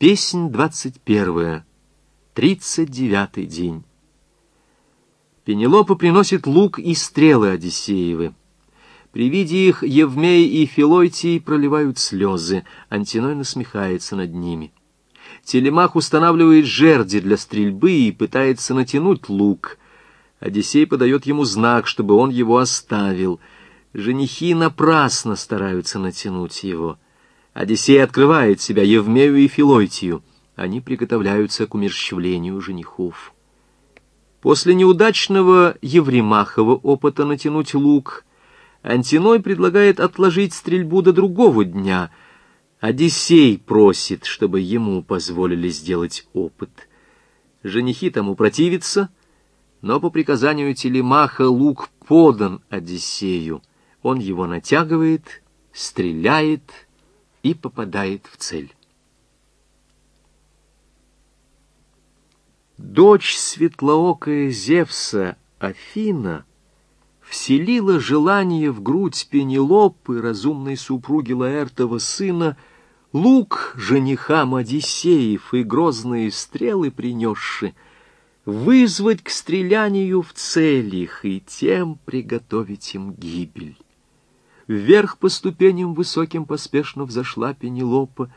Песнь двадцать первая. Тридцать девятый день. Пенелопа приносит лук и стрелы Одиссеевы. При виде их Евмей и Филойтий проливают слезы, Антиной насмехается над ними. Телемах устанавливает жерди для стрельбы и пытается натянуть лук. Одиссей подает ему знак, чтобы он его оставил. Женихи напрасно стараются натянуть его. Одиссей открывает себя Евмею и Филойтию. Они приготовляются к умерщвлению женихов. После неудачного Евремахова опыта натянуть лук, Антиной предлагает отложить стрельбу до другого дня. Одиссей просит, чтобы ему позволили сделать опыт. Женихи тому противятся, но по приказанию Телемаха лук подан Одиссею. Он его натягивает, стреляет и попадает в цель. Дочь светлоокая Зевса, Афина, вселила желание в грудь Пенелопы, разумной супруги Лаэртова сына, лук женихам Одиссеев и грозные стрелы принесши, вызвать к стрелянию в целях и тем приготовить им гибель. Вверх по ступеням высоким поспешно взошла Пенелопа,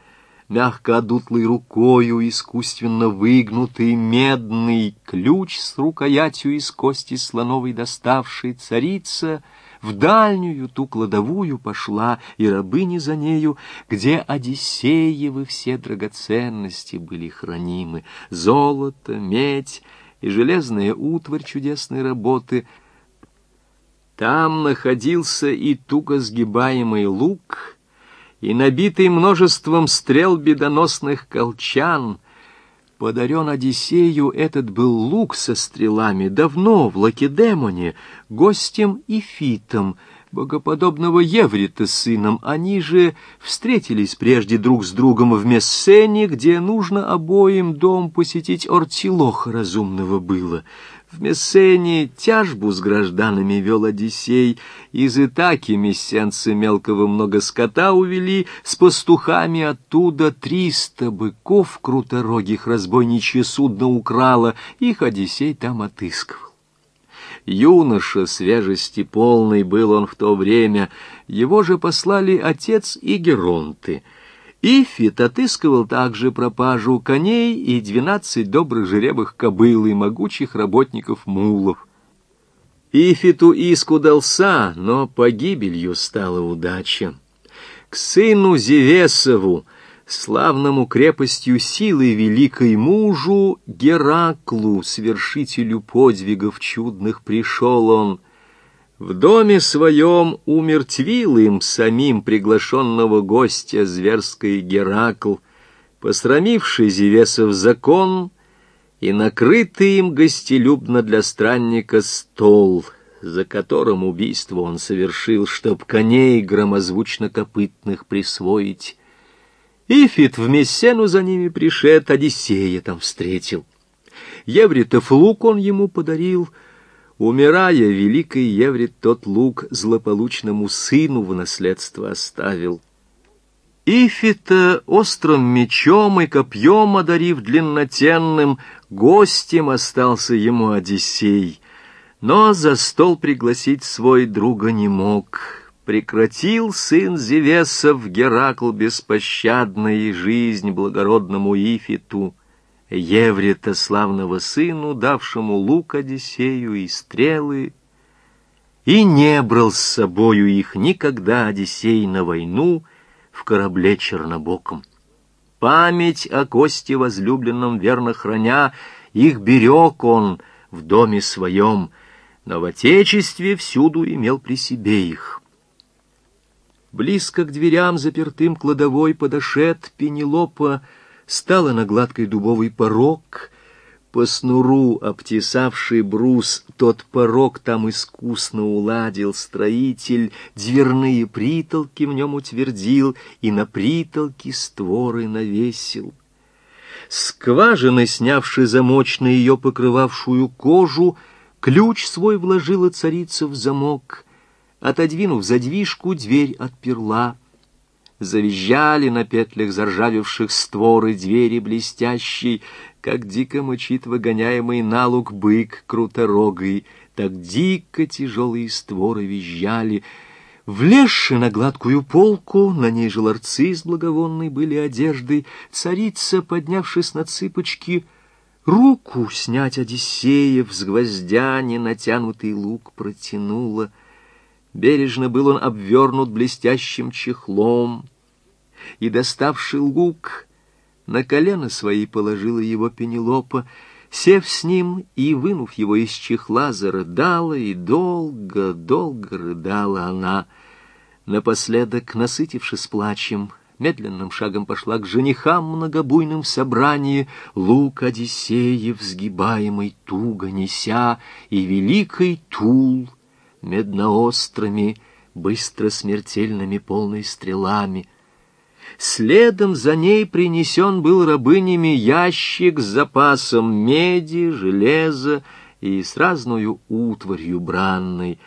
мягко одутлой рукою, искусственно выгнутый медный ключ с рукоятью из кости слоновой доставшей царица в дальнюю ту кладовую пошла, и рабыни за нею, где Одиссеевы все драгоценности были хранимы, золото, медь и железная утварь чудесной работы. Там находился и туго сгибаемый лук — и набитый множеством стрел бедоносных колчан. Подарен Одиссею этот был лук со стрелами давно в Лакедемоне, гостем и фитом, богоподобного Еврита с сыном. Они же встретились прежде друг с другом в Мессене, где нужно обоим дом посетить Ортилоха разумного было. В Мессене тяжбу с гражданами вел Одиссей, из Итаки мессенцы мелкого много скота увели, с пастухами оттуда триста быков круторогих разбойничье судно украло, их Одиссей там отыскивал. Юноша свежести полный был он в то время, его же послали отец и Геронты — Ифит отыскивал также пропажу коней и двенадцать добрых жеребых кобыл и могучих работников мулов. Ифиту иску дался, но погибелью стала удача. К сыну Зевесову, славному крепостью силы великой мужу, Гераклу, свершителю подвигов чудных, пришел он — в доме своем умертвил им самим приглашенного гостя зверской Геракл, посрамивший Зевесов закон и накрытый им гостелюбно для странника стол, за которым убийство он совершил, чтоб коней громозвучно-копытных присвоить. Ифит в Мессену за ними пришед, Одиссея там встретил. Евритов лук он ему подарил — Умирая, великий Еврит тот лук злополучному сыну в наследство оставил. Ифита острым мечом и копьем одарив длиннотенным, гостем остался ему Одиссей. Но за стол пригласить свой друга не мог. Прекратил сын Зевесов Геракл беспощадной жизнь благородному Ифиту. Еврита, славного сыну, давшему лук Одиссею и стрелы, и не брал с собою их никогда Одиссей на войну в корабле чернобоком. Память о кости возлюбленном верно храня, их берег он в доме своем, но в отечестве всюду имел при себе их. Близко к дверям запертым кладовой подошед Пенелопа, стала на гладкой дубовый порог, по снуру обтесавший брус, тот порог там искусно уладил. Строитель, дверные притолки в нем утвердил и на притолки створы навесил. Скважины, снявши замочно ее покрывавшую кожу, ключ свой вложила царица в замок, отодвинув задвижку, дверь отперла — Завизжали на петлях заржавевших створы двери блестящей, как дико мычит выгоняемый на луг бык круторогой, так дико тяжелые створы визжали. Влезши на гладкую полку, на ней же ларцы с благовонной были одеждой, царица, поднявшись на цыпочки, руку снять Одиссеев с гвоздя ненатянутый лук протянула. Бережно был он обвернут блестящим чехлом, и, доставший лук, на колено свои положила его Пенелопа, сев с ним и, вынув его из чехла, зарыдала, и долго-долго рыдала она. Напоследок, насытившись плачем, медленным шагом пошла к женихам многобуйным в собрании, лук Одиссеев, сгибаемый туго неся, и великий тул медноострыми, быстро смертельными полной стрелами — Следом за ней принесен был рабынями ящик с запасом меди, железа и с разною утварью бранной.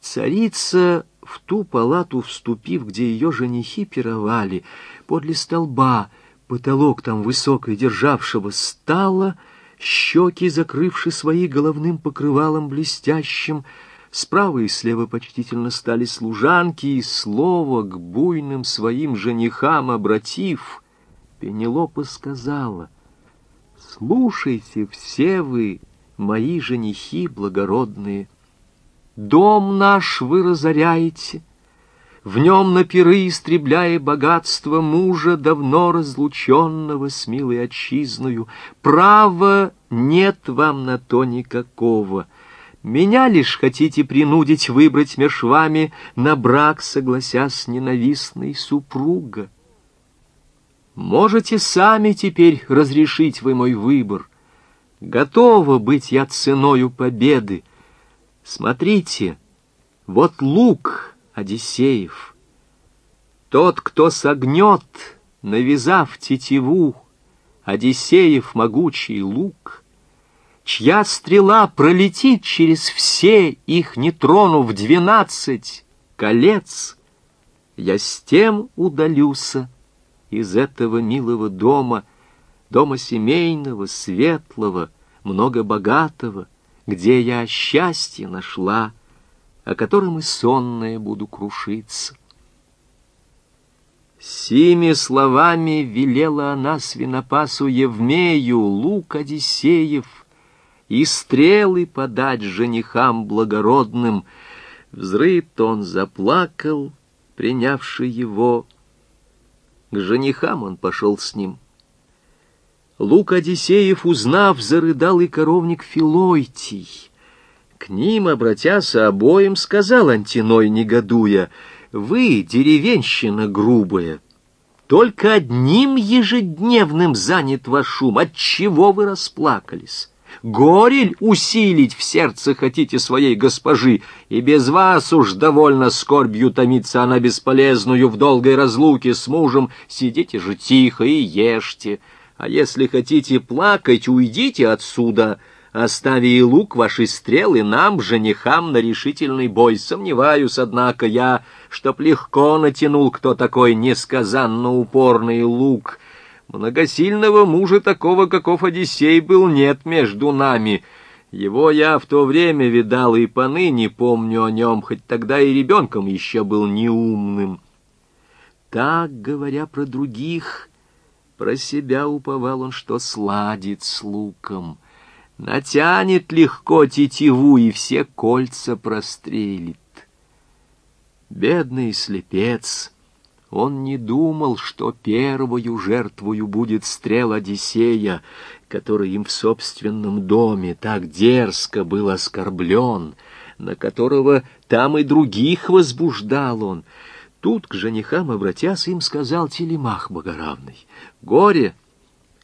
Царица, в ту палату вступив, где ее женихи пировали, подле столба, потолок там высокой державшего, стала, щеки закрывши свои головным покрывалом блестящим, Справа и слева почтительно стали служанки, и слово к буйным своим женихам обратив, Пенелопа сказала, «Слушайте все вы, мои женихи благородные, дом наш вы разоряете, в нем на пиры истребляя богатство мужа, давно разлученного с милой отчизною. Права нет вам на то никакого». Меня лишь хотите принудить выбрать меж вами на брак, согласясь ненавистной супруга. Можете сами теперь разрешить вы мой выбор. Готова быть я ценою победы. Смотрите, вот лук Одиссеев. Тот, кто согнет, навязав тетиву, Одиссеев могучий лук — чья стрела пролетит через все их, не тронув двенадцать колец, я с тем удалюся из этого милого дома, дома семейного, светлого, многобогатого, где я счастье нашла, о котором и сонная буду крушиться. Сими словами велела она свинопасу Евмею, лук Одиссеев, и стрелы подать женихам благородным. Взрыт он заплакал, принявший его. К женихам он пошел с ним. Лук Одиссеев, узнав, зарыдал и коровник Филойтий. К ним, обратясь обоим, сказал Антиной, негодуя, «Вы, деревенщина грубая, только одним ежедневным занят ваш шум, отчего вы расплакались?» Горель усилить в сердце хотите своей госпожи, и без вас уж довольно скорбью томиться она бесполезную в долгой разлуке с мужем. Сидите же тихо и ешьте, а если хотите плакать, уйдите отсюда, остави и лук вашей стрелы нам, женихам, на решительный бой. Сомневаюсь, однако, я, чтоб легко натянул кто такой несказанно упорный лук» Многосильного мужа такого, каков Одиссей был, нет между нами. Его я в то время видал и поныне помню о нем, хоть тогда и ребенком еще был неумным. Так, говоря про других, про себя уповал он, что сладит с луком. Натянет легко тетиву и все кольца прострелит. Бедный слепец — он не думал, что первую жертвою будет стрел Одиссея, который им в собственном доме так дерзко был оскорблен, на которого там и других возбуждал он. Тут к женихам, обратясь, им сказал Телемах Богоравный. «Горе!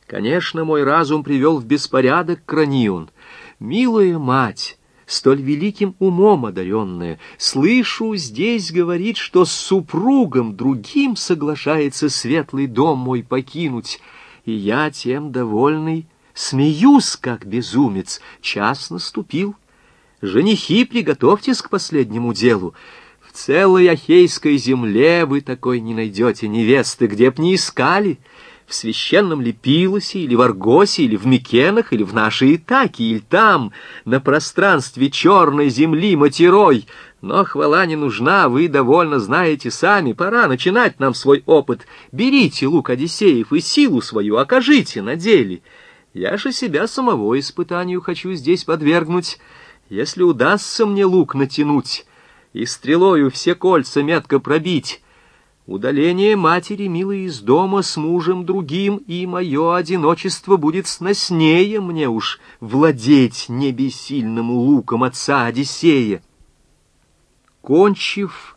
Конечно, мой разум привел в беспорядок Кранион. Милая мать!» Столь великим умом одаренная, слышу, здесь говорит, что с супругом другим соглашается светлый дом мой покинуть, и я тем довольный, смеюсь, как безумец, час наступил. Женихи, приготовьтесь к последнему делу. В целой Ахейской земле вы такой не найдете невесты, где б не искали. В священном ли или в Аргосе, или в Микенах, или в нашей Итаке, или там, на пространстве черной земли матерой. Но хвала не нужна, вы довольно знаете сами. Пора начинать нам свой опыт. Берите лук Одиссеев и силу свою окажите на деле. Я же себя самого испытанию хочу здесь подвергнуть. Если удастся мне лук натянуть и стрелою все кольца метко пробить, удаление матери милой из дома с мужем другим, и мое одиночество будет сноснее мне уж владеть небесильным луком отца Одиссея. Кончив,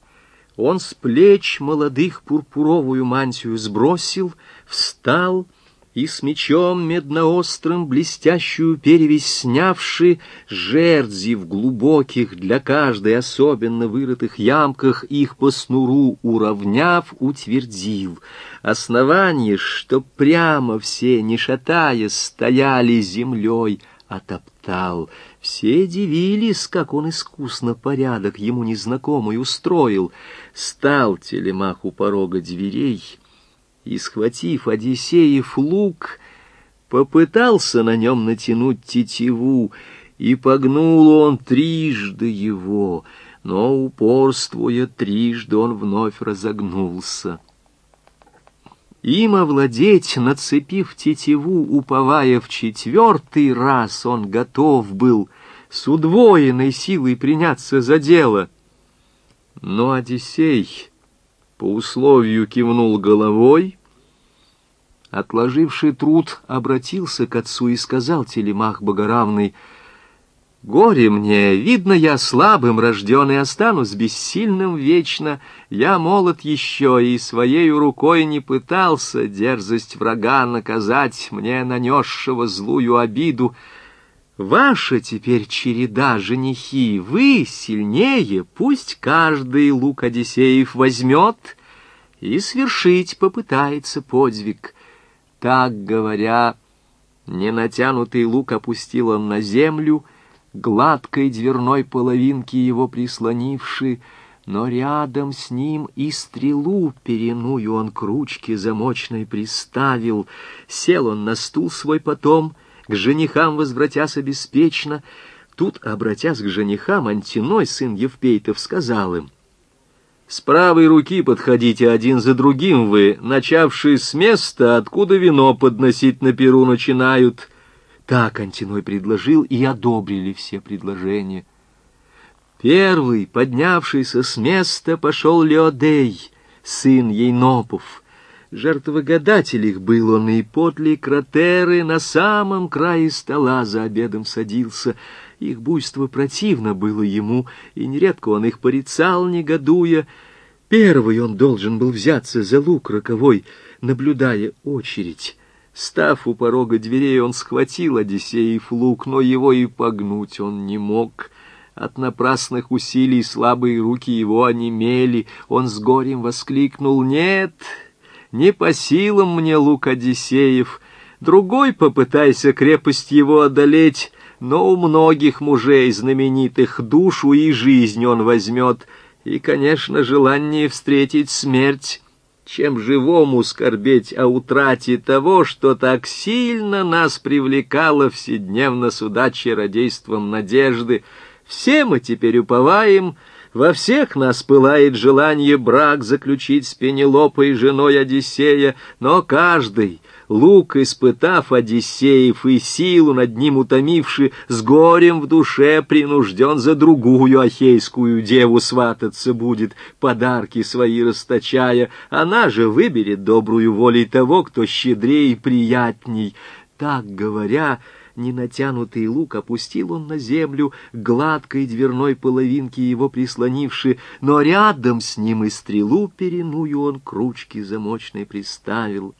он с плеч молодых пурпуровую мантию сбросил, встал — и с мечом медноострым блестящую перевесь снявши, жердзи в глубоких для каждой особенно вырытых ямках их по снуру уравняв, утвердил. Основание, что прямо все, не шатая, стояли землей, отоптал. Все дивились, как он искусно порядок ему незнакомый устроил. Стал телемах у порога дверей — и, схватив Одиссеев лук, попытался на нем натянуть тетиву, и погнул он трижды его, но, упорствуя трижды, он вновь разогнулся. Им овладеть, нацепив тетиву, уповая в четвертый раз, он готов был с удвоенной силой приняться за дело. Но Одиссей по условию кивнул головой, отложивший труд, обратился к отцу и сказал Телемах Богоравный, «Горе мне, видно, я слабым рожден и останусь бессильным вечно. Я молод еще и своей рукой не пытался дерзость врага наказать, мне нанесшего злую обиду. Ваша теперь череда, женихи, вы сильнее, пусть каждый лук Одиссеев возьмет и свершить попытается подвиг. Так говоря, ненатянутый лук опустил он на землю, гладкой дверной половинки его прислонивши, но рядом с ним и стрелу переную он к ручке замочной приставил. Сел он на стул свой потом — к женихам возвратясь беспечно. Тут, обратясь к женихам, Антиной, сын Евпейтов, сказал им, «С правой руки подходите один за другим вы, начавшие с места, откуда вино подносить на перу начинают». Так Антиной предложил, и одобрили все предложения. Первый, поднявшийся с места, пошел Леодей, сын Ейнопов, Жертвогадатель их был он, и подле кратеры на самом крае стола за обедом садился. Их буйство противно было ему, и нередко он их порицал, негодуя. Первый он должен был взяться за лук роковой, наблюдая очередь. Став у порога дверей, он схватил Одиссеев лук, но его и погнуть он не мог. От напрасных усилий слабые руки его онемели. Он с горем воскликнул «Нет!» Не по силам мне лук Одиссеев, другой попытайся крепость его одолеть, но у многих мужей знаменитых душу и жизнь он возьмет, и, конечно, желание встретить смерть, чем живому скорбеть о утрате того, что так сильно нас привлекало вседневно сюда чародейством надежды. Все мы теперь уповаем — во всех нас пылает желание брак заключить с Пенелопой, женой Одиссея, но каждый, лук испытав Одиссеев и силу над ним утомивши, с горем в душе принужден за другую ахейскую деву свататься будет, подарки свои расточая, она же выберет добрую волей того, кто щедрее и приятней. Так говоря, ненатянутый лук опустил он на землю, гладкой дверной половинки его прислонивши, но рядом с ним и стрелу переную он к ручке замочной приставил.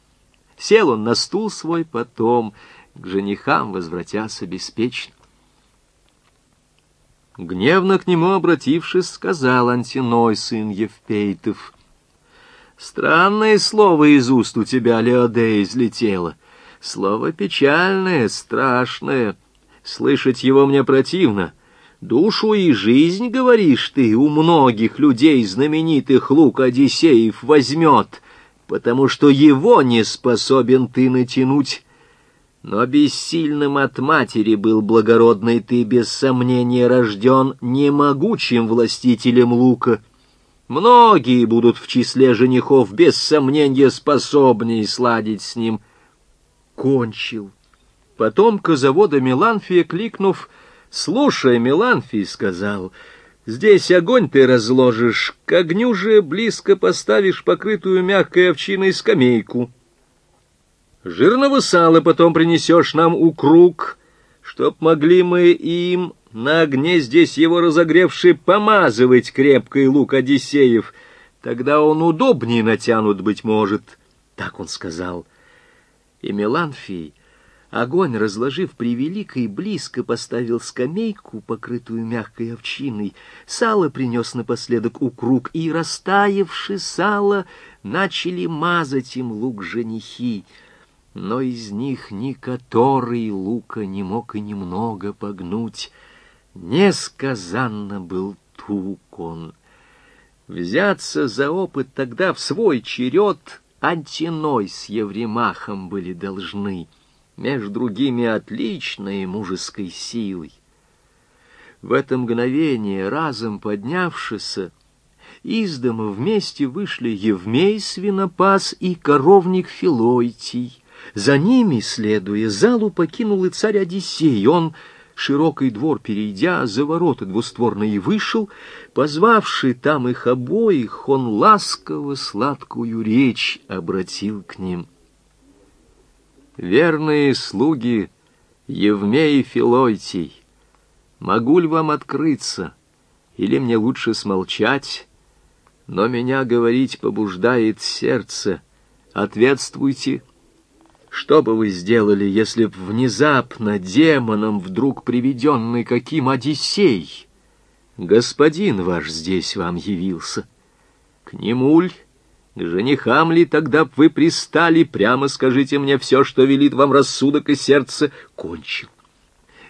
Сел он на стул свой потом, к женихам возвратяся беспечно. Гневно к нему обратившись, сказал Антиной, сын Евпейтов, «Странное слово из уст у тебя, Леодея, излетело». Слово печальное, страшное. Слышать его мне противно. Душу и жизнь, говоришь ты, у многих людей знаменитых лук Одиссеев возьмет, потому что его не способен ты натянуть. Но бессильным от матери был благородный ты, без сомнения рожден, немогучим властителем лука. Многие будут в числе женихов, без сомнения, способнее сладить с ним. Кончил. Потом козавода Меланфия, кликнув, — «Слушай, Меланфий», — сказал, — «здесь огонь ты разложишь, к огню же близко поставишь покрытую мягкой овчиной скамейку. Жирного сала потом принесешь нам у круг, чтоб могли мы им на огне здесь его разогревший помазывать крепкой лук Одиссеев, тогда он удобнее натянут, быть может». Так он сказал. И Меланфий Огонь, разложив превелико близко, поставил скамейку, покрытую мягкой овчиной. Сало принес напоследок у круг, и, растаявши сало, начали мазать им лук женихи. Но из них ни который лука не мог и немного погнуть. Несказанно был тук он. Взяться за опыт тогда в свой черед Антиной с Евремахом были должны — между другими отличной мужеской силой. В это мгновение, разом поднявшися, из дома вместе вышли Евмей Свинопас и коровник Филойтий. За ними, следуя залу, покинул и царь Одиссей. Он, широкий двор перейдя, за ворота двустворные вышел, позвавший там их обоих, он ласково сладкую речь обратил к ним — верные слуги Евмей и Филойтий, могу ли вам открыться, или мне лучше смолчать, но меня говорить побуждает сердце. Ответствуйте, что бы вы сделали, если б внезапно демоном вдруг приведенный каким Одиссей, господин ваш здесь вам явился? К нему ль? К женихам ли? Тогда б вы пристали, прямо скажите мне все, что велит вам рассудок и сердце, кончил.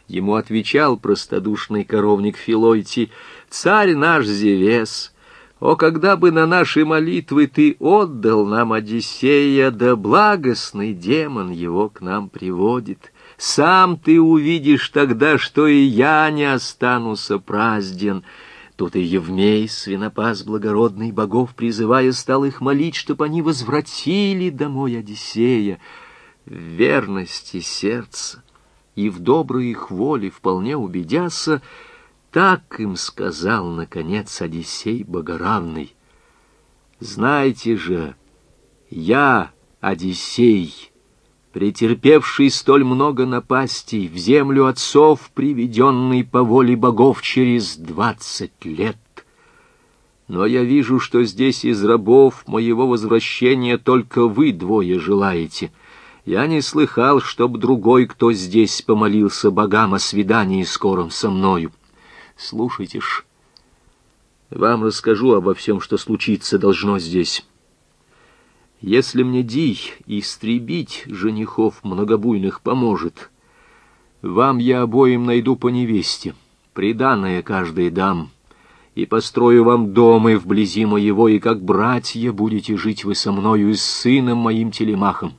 Ему отвечал простодушный коровник Филойти, «Царь наш Зевес, о, когда бы на наши молитвы ты отдал нам Одиссея, да благостный демон его к нам приводит. Сам ты увидишь тогда, что и я не останусь празден». Тут и Евмей, свинопас благородный, богов призывая, стал их молить, чтоб они возвратили домой Одиссея. В верности сердца и в доброй их воле вполне убедяся, так им сказал, наконец, Одиссей Богоравный. «Знайте же, я, Одиссей, претерпевший столь много напастей, в землю отцов, приведенный по воле богов через двадцать лет. Но я вижу, что здесь из рабов моего возвращения только вы двое желаете. Я не слыхал, чтоб другой, кто здесь помолился богам о свидании скором со мною. Слушайте ж, вам расскажу обо всем, что случиться должно здесь». Если мне Дий истребить женихов многобуйных поможет, вам я обоим найду по невесте, приданное каждой дам, и построю вам дома вблизи моего, и как братья будете жить вы со мною и с сыном моим Телемахом.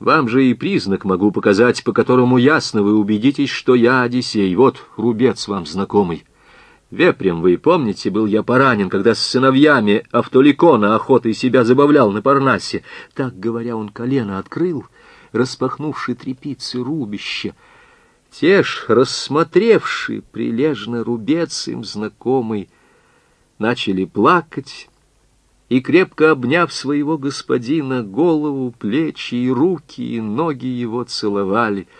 Вам же и признак могу показать, по которому ясно вы убедитесь, что я Одиссей. Вот рубец вам знакомый. Вепрем, вы помните, был я поранен, когда с сыновьями Автоликона охотой себя забавлял на Парнасе. Так, говоря, он колено открыл, распахнувши трепицы рубища. Те ж, рассмотревши прилежно рубец им знакомый, начали плакать и, крепко обняв своего господина, голову, плечи и руки, и ноги его целовали —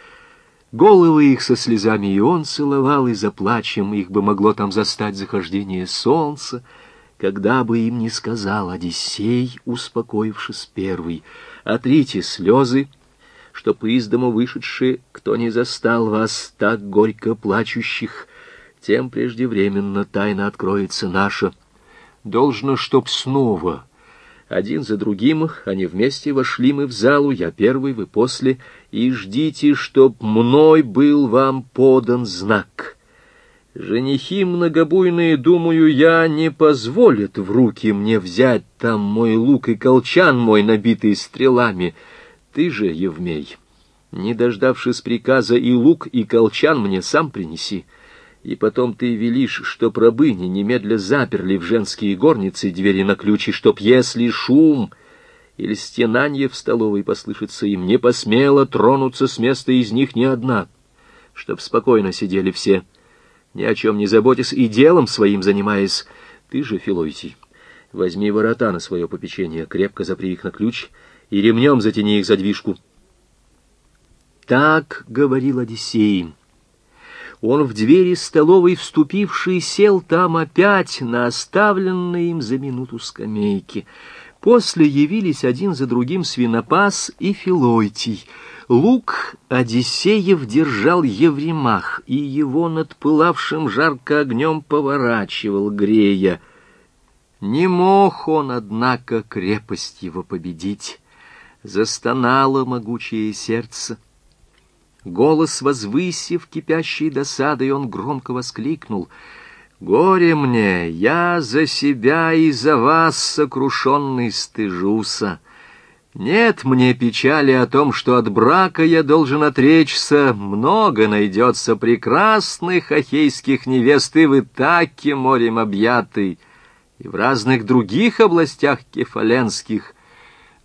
Головы их со слезами и он целовал, и за плачем их бы могло там застать захождение солнца, когда бы им не сказал Одиссей, успокоившись первый, «Отрите слезы, чтоб из дома вышедшие, кто не застал вас так горько плачущих, тем преждевременно тайна откроется наша. Должно, чтоб снова один за другим они вместе вошли мы в залу, я первый, вы после, и ждите, чтоб мной был вам подан знак. Женихи многобуйные, думаю я, не позволят в руки мне взять там мой лук и колчан мой, набитый стрелами. Ты же, Евмей, не дождавшись приказа, и лук, и колчан мне сам принеси. И потом ты велишь, чтоб рабыни немедля заперли в женские горницы двери на ключи, чтоб, если шум или стенанье в столовой послышится, им не посмело тронуться с места из них ни одна, чтоб спокойно сидели все — ни о чем не заботясь и делом своим занимаясь. Ты же, Филойтий, возьми ворота на свое попечение, крепко запри их на ключ и ремнем затяни их задвижку. Так говорил Одиссей. Он в двери столовой вступивший сел там опять на оставленные им за минуту скамейки. После явились один за другим свинопас и Филойтий — Лук Одиссеев держал Евремах, и его над пылавшим жарко огнем поворачивал, грея. Не мог он, однако, крепость его победить. Застонало могучее сердце. Голос возвысив кипящей досадой, он громко воскликнул — Горе мне, я за себя и за вас, сокрушенный, стыжуся. Нет мне печали о том, что от брака я должен отречься. Много найдется прекрасных ахейских невест и в Итаке морем объятый, и в разных других областях кефаленских.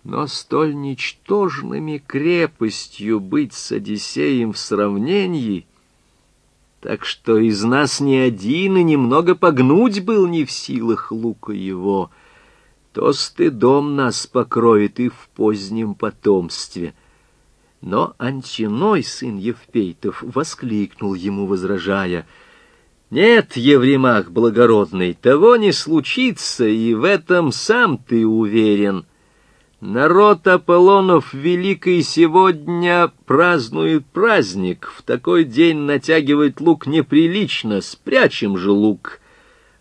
Но столь ничтожными крепостью быть с Одиссеем в сравнении, так что из нас ни один и немного погнуть был не в силах лука его — то стыдом нас покроет и в позднем потомстве. Но Антиной, сын Евпейтов, воскликнул ему, возражая, «Нет, Евремах благородный, того не случится, и в этом сам ты уверен. Народ Аполлонов Великий сегодня празднует праздник, в такой день натягивать лук неприлично, спрячем же лук».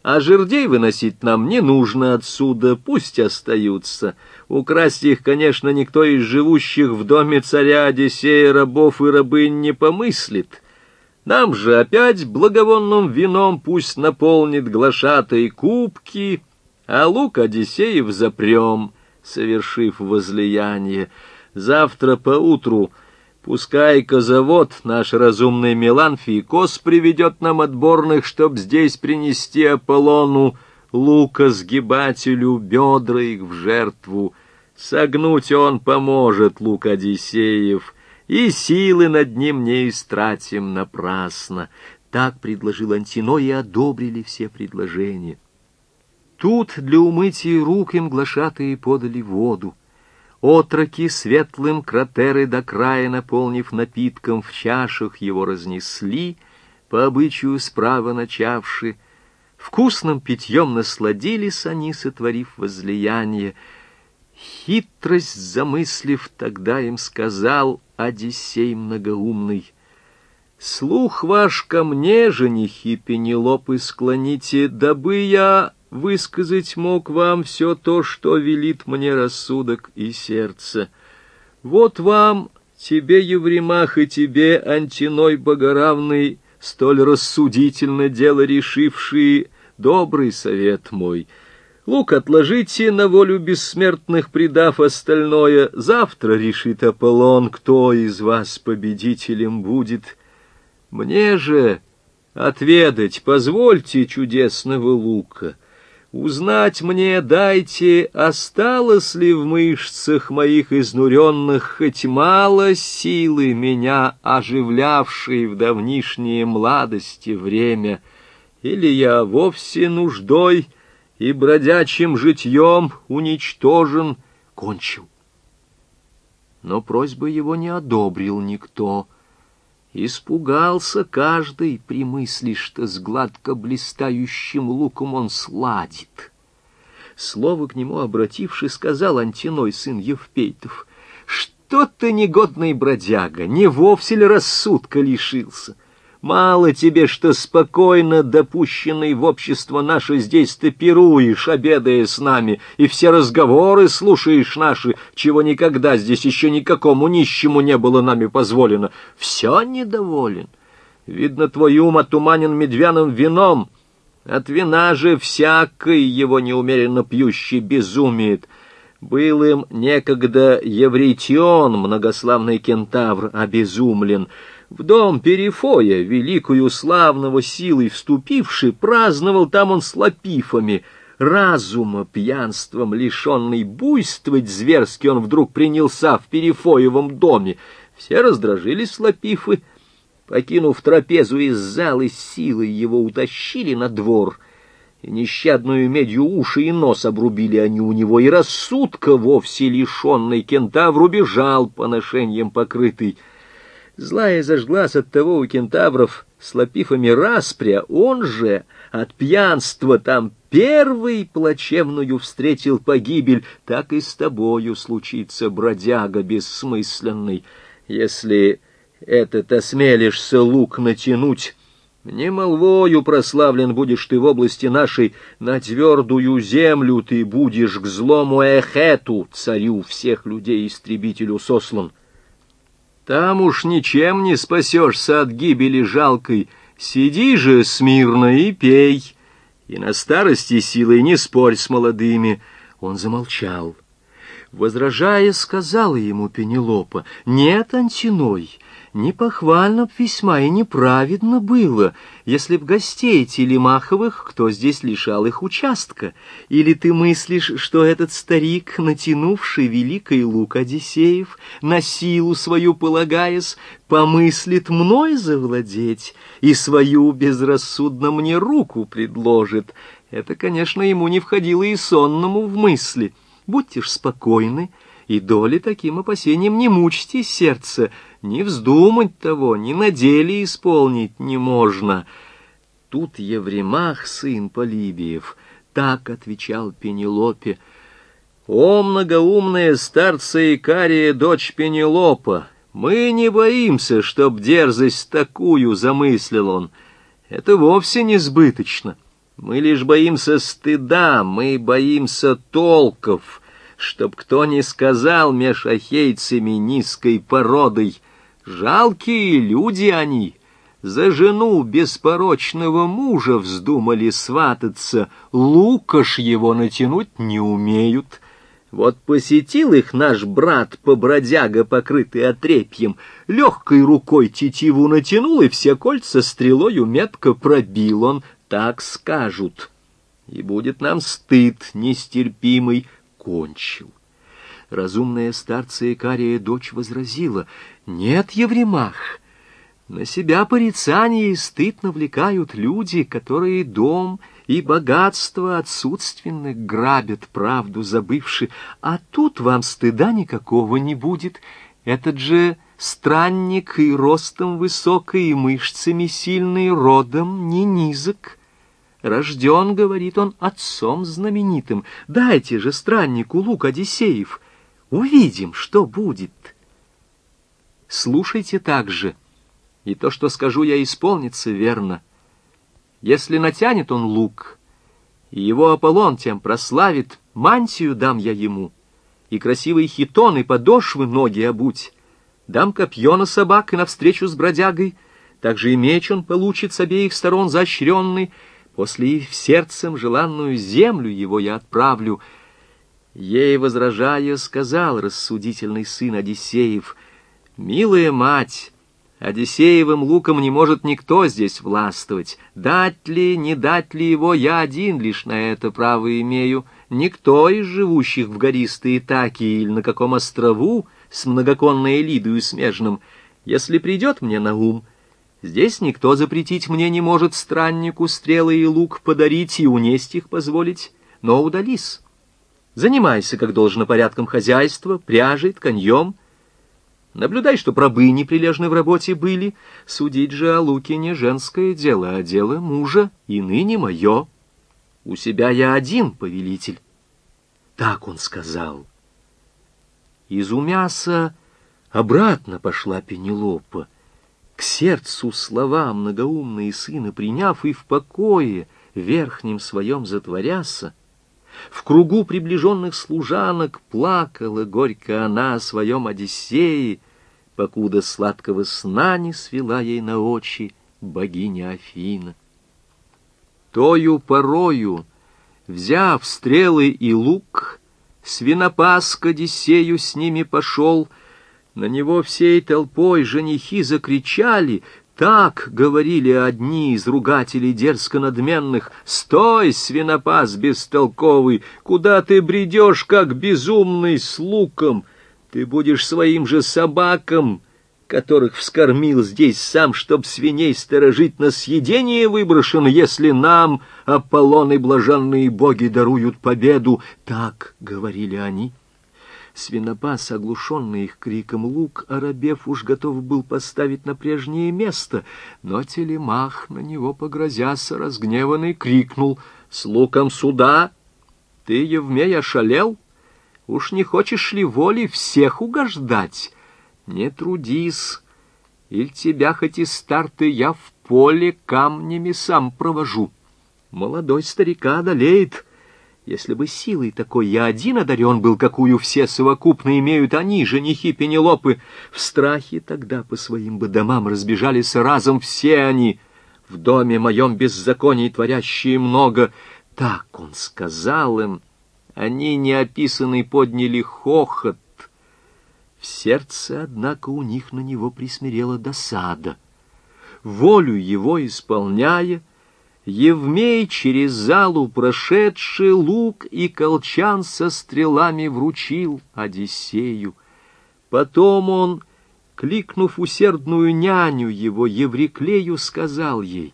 А жердей выносить нам не нужно отсюда, пусть остаются. Украсть их, конечно, никто из живущих в доме царя Одиссея рабов и рабынь не помыслит. Нам же опять благовонным вином пусть наполнит глашатой кубки, а лук Одиссеев запрем, совершив возлияние. Завтра поутру Пускай козавод, наш разумный Меланфий, кос приведет нам отборных, чтоб здесь принести Аполлону, лука сгибателю, бедра их в жертву. Согнуть он поможет, лук Одиссеев, и силы над ним не истратим напрасно. Так предложил Антино, и одобрили все предложения. Тут для умытия рук им глашатые подали воду. Отроки светлым кратеры до края, наполнив напитком, в чашах его разнесли, по обычаю справа начавши. Вкусным питьем насладились они, сотворив возлияние. Хитрость замыслив, тогда им сказал Одиссей многоумный. Слух ваш ко мне, женихи Пенелопы, склоните, дабы я высказать мог вам все то, что велит мне рассудок и сердце. Вот вам, тебе, Евремах, и тебе, Антиной Богоравный, столь рассудительно дело решившие, добрый совет мой. Лук отложите на волю бессмертных, предав остальное. Завтра решит Аполлон, кто из вас победителем будет. Мне же отведать позвольте чудесного лука — Узнать мне дайте, осталось ли в мышцах моих изнуренных хоть мало силы меня, оживлявшей в давнишнее младости время, или я вовсе нуждой и бродячим житьем уничтожен, кончил. Но просьбы его не одобрил никто — Испугался каждый при мысли, что с гладко блистающим луком он сладит. Слово к нему обративший, сказал Антиной, сын Евпейтов, «Что ты, негодный бродяга, не вовсе ли рассудка лишился? Мало тебе, что спокойно допущенный в общество наше здесь ты пируешь, обедая с нами, и все разговоры слушаешь наши, чего никогда здесь еще никакому нищему не было нами позволено. Все недоволен. Видно, твой ум отуманен медвяным вином. От вина же всякий его неумеренно пьющий безумеет. Был им некогда Евритион, многославный кентавр, обезумлен. В дом Перифоя, великую славного силой вступивший, праздновал там он с лапифами. Разума пьянством лишенный буйствовать зверски он вдруг принялся в Перифоевом доме. Все раздражились лапифы, покинув трапезу из зала, силой его утащили на двор — и нещадную медью уши и нос обрубили они у него, и рассудка вовсе лишенный кентавр убежал поношением покрытый. Злая зажглась от того у кентавров с лапифами распря, он же от пьянства там первый плачевную встретил погибель, так и с тобою случится, бродяга бессмысленный, если этот осмелишься лук натянуть» Не молвою прославлен будешь ты в области нашей, на твердую землю ты будешь к злому Эхету, царю всех людей истребителю сослан. Там уж ничем не спасешься от гибели жалкой, сиди же смирно и пей, и на старости силой не спорь с молодыми. Он замолчал. Возражая, сказала ему Пенелопа, «Нет, Антиной, Непохвально б весьма и неправедно было, если б гостей Телемаховых кто здесь лишал их участка. Или ты мыслишь, что этот старик, натянувший великий лук Одиссеев, на силу свою полагаясь, помыслит мной завладеть и свою безрассудно мне руку предложит? Это, конечно, ему не входило и сонному в мысли. Будьте ж спокойны, и доли таким опасением не мучьте сердце, ни вздумать того, ни на деле исполнить не можно. Тут Евремах, сын Полибиев, так отвечал Пенелопе. «О, многоумная старца Икария, дочь Пенелопа, мы не боимся, чтоб дерзость такую замыслил он. Это вовсе не сбыточно. Мы лишь боимся стыда, мы боимся толков» чтоб кто не сказал меж ахейцами низкой породой, Жалкие люди они, за жену беспорочного мужа вздумали свататься, лукаш его натянуть не умеют. Вот посетил их наш брат-побродяга, покрытый отрепьем, легкой рукой тетиву натянул, и все кольца стрелою метко пробил он, так скажут. И будет нам стыд нестерпимый, кончил. Разумная старца Икария дочь возразила, «Нет, Евремах, на себя порицание и стыд навлекают люди, которые дом и богатство отсутственных грабят, правду забывши, а тут вам стыда никакого не будет. Этот же странник и ростом высокой, и мышцами сильный, родом не низок». Рожден, говорит он, отцом знаменитым. Дайте же страннику лук Одиссеев. Увидим, что будет. Слушайте также, и то, что скажу я, исполнится верно. Если натянет он лук, и его Аполлон тем прославит, мантию дам я ему, и красивые хитон, и подошвы ноги обуть. Дам копье на собак и навстречу с бродягой, также и меч он получит с обеих сторон заощренный, после в сердцем желанную землю его я отправлю — Ей, возражая, сказал рассудительный сын Одиссеев, «Милая мать, Одиссеевым луком не может никто здесь властвовать. Дать ли, не дать ли его, я один лишь на это право имею. Никто из живущих в гористые таки или на каком острову с многоконной Элидою смежным, если придет мне на ум, здесь никто запретить мне не может страннику стрелы и лук подарить и унесть их позволить, но удались». Занимайся, как должно, порядком хозяйства, пряжей, тканьем. Наблюдай, что пробы неприлежны в работе были. Судить же о луке не женское дело, а дело мужа, и ныне мое. У себя я один повелитель. Так он сказал. Из умяса обратно пошла Пенелопа. К сердцу слова многоумные сына приняв и в покое верхним своем затворяся, в кругу приближенных служанок плакала горько она о своем Одиссее, покуда сладкого сна не свела ей на очи богиня Афина. Тою порою, взяв стрелы и лук, свинопас к Одиссею с ними пошел, на него всей толпой женихи закричали, так говорили одни из ругателей дерзко-надменных. «Стой, свинопас бестолковый! Куда ты бредешь, как безумный, с луком? Ты будешь своим же собакам!» которых вскормил здесь сам, чтоб свиней сторожить на съедение выброшен, если нам Аполлон и блаженные боги даруют победу. Так говорили они. Свинопас, оглушенный их криком лук, Арабев уж готов был поставить на прежнее место, но телемах, на него погрозяся, разгневанный, крикнул «С луком сюда! Ты, Евмей, ошалел? Уж не хочешь ли воли всех угождать?» Не трудись, или тебя хоть и старты я в поле камнями сам провожу. Молодой старика одолеет. Если бы силой такой я один одарен был, какую все совокупно имеют они, женихи Пенелопы, в страхе тогда по своим бы домам разбежались разом все они, в доме моем беззаконий творящие много. Так он сказал им. Они неописанный подняли хохот, в сердце, однако, у них на него присмирела досада. Волю его исполняя, Евмей через залу прошедший лук и колчан со стрелами вручил Одиссею. Потом он, кликнув усердную няню его, Евриклею, сказал ей,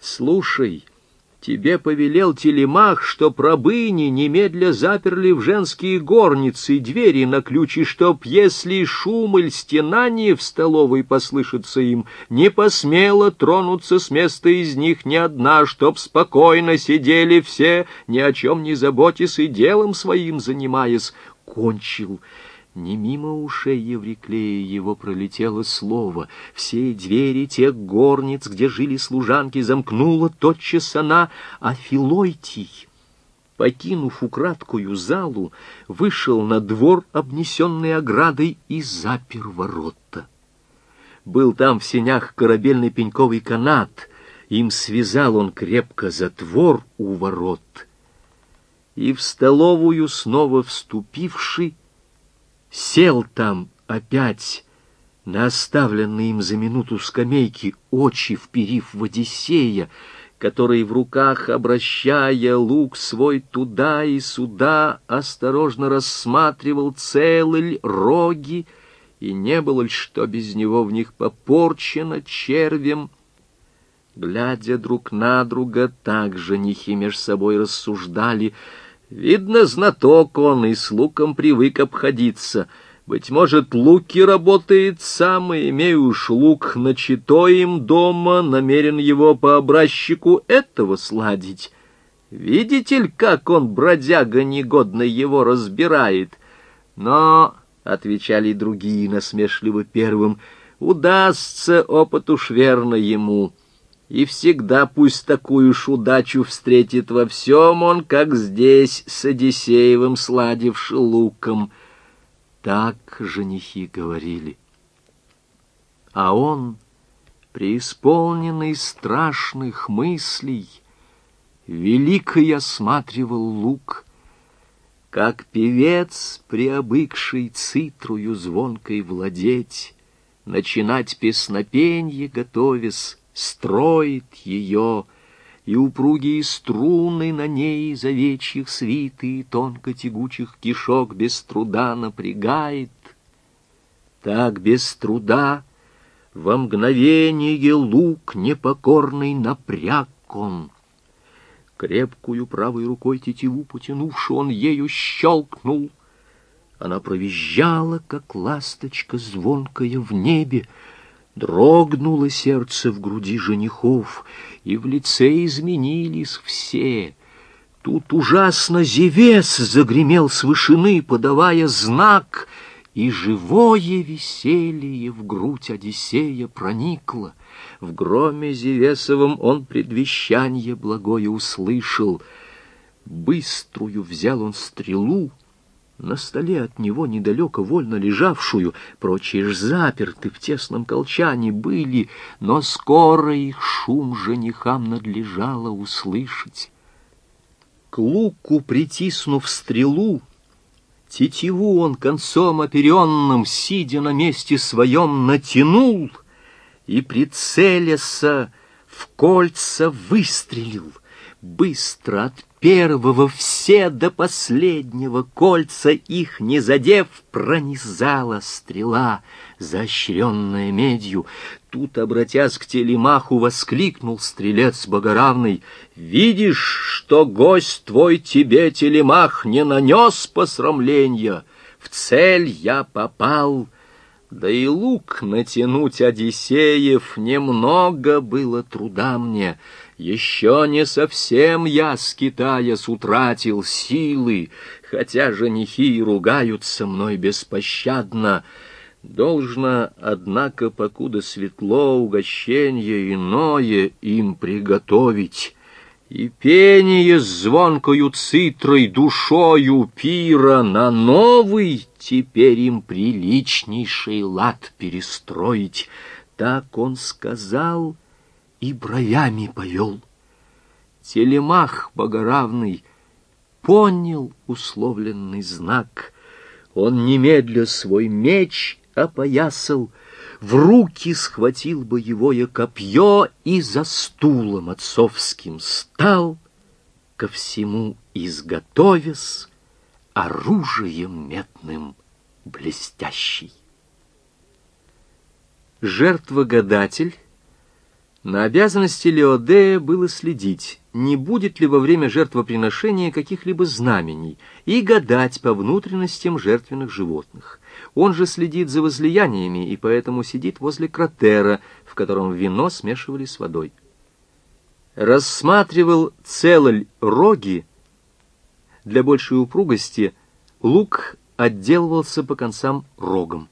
«Слушай, — Тебе повелел телемах, что рабыни немедля заперли в женские горницы двери на ключи, чтоб, если шум или стенание в столовой послышится им, не посмело тронуться с места из них ни одна, чтоб спокойно сидели все, ни о чем не заботясь и делом своим занимаясь. Кончил не мимо ушей Евриклея его пролетело слово. Все двери тех горниц, где жили служанки, замкнула тотчас она, а Филойтий, покинув украдкую залу, вышел на двор, обнесенный оградой, и запер ворота. Был там в сенях корабельный пеньковый канат, им связал он крепко затвор у ворот. И в столовую снова вступивший, сел там опять на оставленные им за минуту скамейки, очи вперив в Одиссея, который в руках, обращая лук свой туда и сюда, осторожно рассматривал целый роги, и не было ли что без него в них попорчено червем. Глядя друг на друга, так же нехи меж собой рассуждали — Видно, знаток он и с луком привык обходиться. Быть может, луки работает сам, и имею уж лук начато им дома, намерен его по образчику этого сладить. Видите ли, как он, бродяга негодный, его разбирает? Но, — отвечали другие насмешливо первым, — удастся опыт уж верно ему — и всегда пусть такую ж удачу встретит во всем он, как здесь с Одиссеевым сладивши луком. Так женихи говорили. А он, преисполненный страшных мыслей, великой осматривал лук, как певец, приобыкший цитрую звонкой владеть, начинать песнопенье готовясь, строит ее, и упругие струны на ней из овечьих свиты и тонко-тягучих кишок без труда напрягает. Так без труда во мгновение лук непокорный напряг он. Крепкую правой рукой тетиву потянувши, он ею щелкнул. Она провизжала, как ласточка звонкая в небе, Дрогнуло сердце в груди женихов, и в лице изменились все. Тут ужасно Зевес загремел с вышины, подавая знак, и живое веселье в грудь Одиссея проникло. В громе Зевесовом он предвещанье благое услышал. Быструю взял он стрелу, на столе от него недалеко вольно лежавшую, прочие ж заперты в тесном колчане были, но скоро их шум женихам надлежало услышать. К луку притиснув стрелу, тетиву он концом оперенным, сидя на месте своем, натянул и, прицеляся, в кольца выстрелил — быстро от первого все до последнего кольца их не задев, пронизала стрела, заощренная медью. Тут, обратясь к телемаху, воскликнул стрелец богоравный. «Видишь, что гость твой тебе, телемах, не нанес посрамления? В цель я попал». Да и лук натянуть Одиссеев немного было труда мне — еще не совсем я, скитаясь, утратил силы, хотя женихи ругаются мной беспощадно. Должно, однако, покуда светло угощенье иное им приготовить, и пение с звонкою цитрой душою пира на новый теперь им приличнейший лад перестроить. Так он сказал — и бровями повел. Телемах богоравный понял условленный знак. Он немедля свой меч опоясал, в руки схватил я копье и за стулом отцовским стал, ко всему изготовясь оружием метным блестящий. Жертва-гадатель на обязанности Леодея было следить, не будет ли во время жертвоприношения каких-либо знамений, и гадать по внутренностям жертвенных животных. Он же следит за возлияниями и поэтому сидит возле кратера, в котором вино смешивали с водой. Рассматривал целоль роги. Для большей упругости лук отделывался по концам рогом.